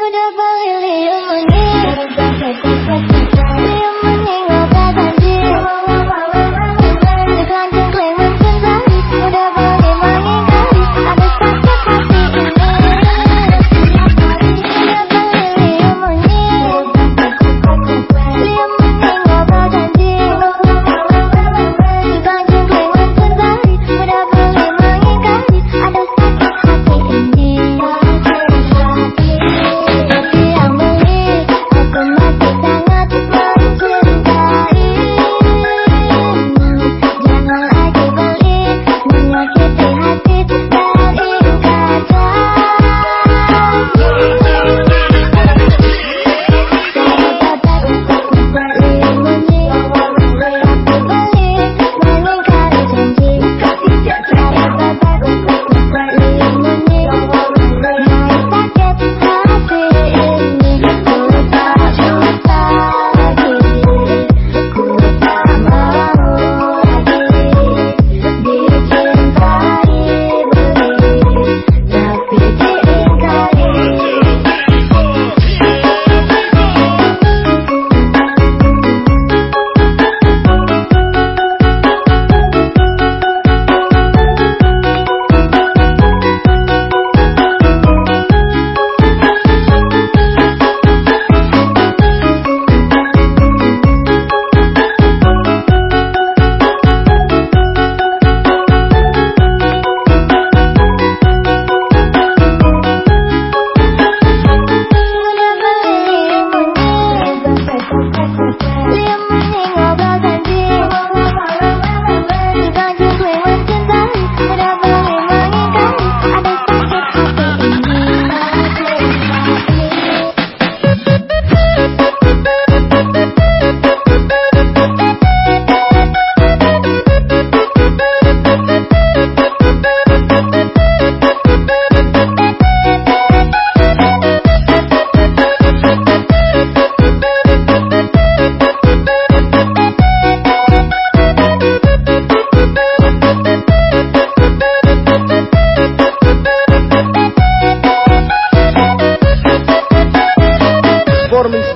Mudah bayar yang menit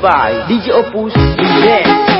by DJ Opus. Remix